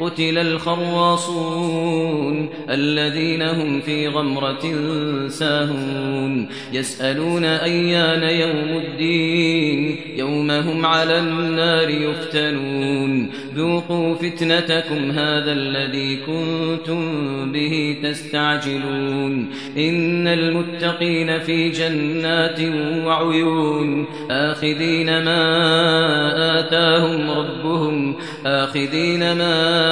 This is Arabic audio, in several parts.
قتل الخراصون الذين هم في غمرة ساهون يسألون أيان يوم الدين يوم هم على النار يفتنون ذوقوا فتنتكم هذا الذي كنتم به تستعجلون إن المتقين في جنات وعيون آخذين ما آتاهم ربهم آخذين ما آتاهم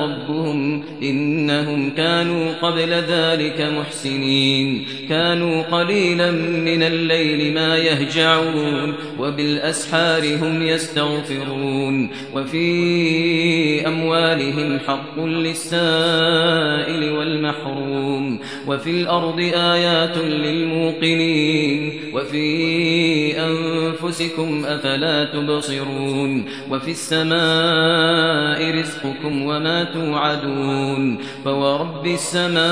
ربهم إنهم كانوا قبل ذلك محسنين. كانوا قليلا من الليل ما يهجعون وبالأسحار هم يستغفرون. وفي أموالهم حق للسائل والمحروم. وفي الأرض آيات للموقنين. وفي أنفسكم أفلا تبصرون. وفي السماء رزقكم وما توعدون فورب السماء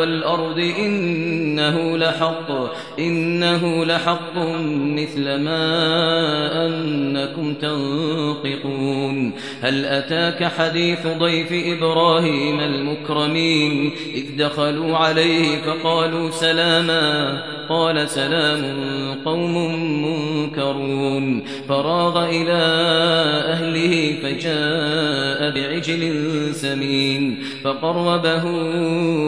والأرض إنه لحق إنه لحق مثل ما أنكم تنطقون. هل أتاك حديث ضيف إبراهيم المكرمين؟ إذ دخلوا عليه فقالوا سلاما. قال سلام قوم منكرون. فراغ إلى أهله فجاء بعجل سمين. فقربه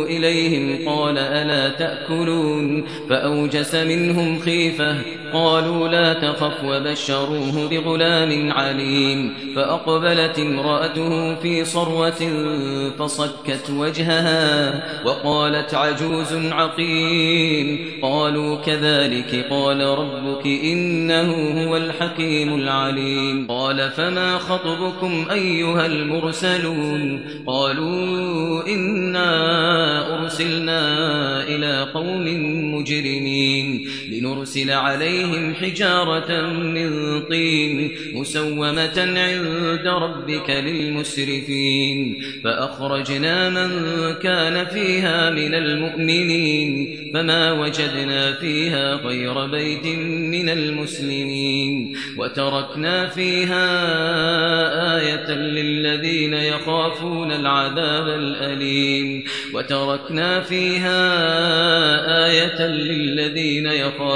إليهم قال ألا تأكلون. فأوجس منهم خيفة قالوا لا تخف وبشروه بغلام عليم فأقبلت امرأته في صروة فصكت وجهها وقالت عجوز عقيم قالوا كذلك قال ربك إنه هو الحكيم العليم قال فما خطبكم أيها المرسلون قالوا إنا أرسلنا إلى قوم مجرمين لنرسل عليهم حجارة من طين مسومة عند ربك للمسرفين. فأخرجنا من كان فيها من المؤمنين فما وجدنا فيها غير بيت من المسلمين. وتركنا فيها آية للذين يخافون العذاب الأليم. وتركنا فيها آية للذين يخافون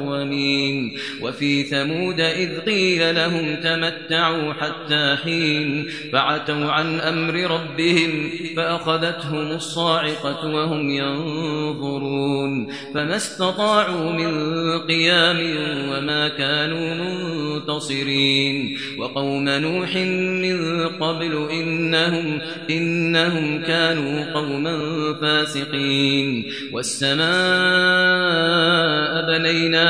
كرومين وفي ثمود إذ قيل لهم تمتعوا حتى حين فعتوا عن أمر ربهم فأخذتهم الصاعقة وهم ينظرون. فما استطاعوا من قيام وما كانوا منتصرين. وقوم نوح من قبل إنهم, إنهم كانوا قوما فاسقين. والسماء بنيناها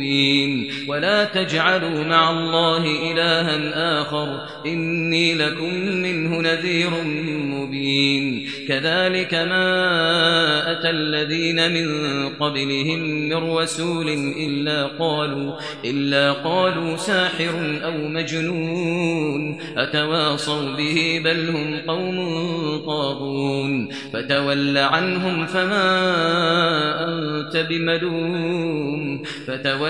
مبين. ولا تجعلوا مع الله إلها آخر. إني لكم منه نذير مبين. كذلك ما أتى الذين من قبلهم من رسول إلا قالوا, إلا قالوا ساحر أو مجنون. أتواصوا به بل هم قوم طاغون. فتول عنهم فما أنت بملوم. فتول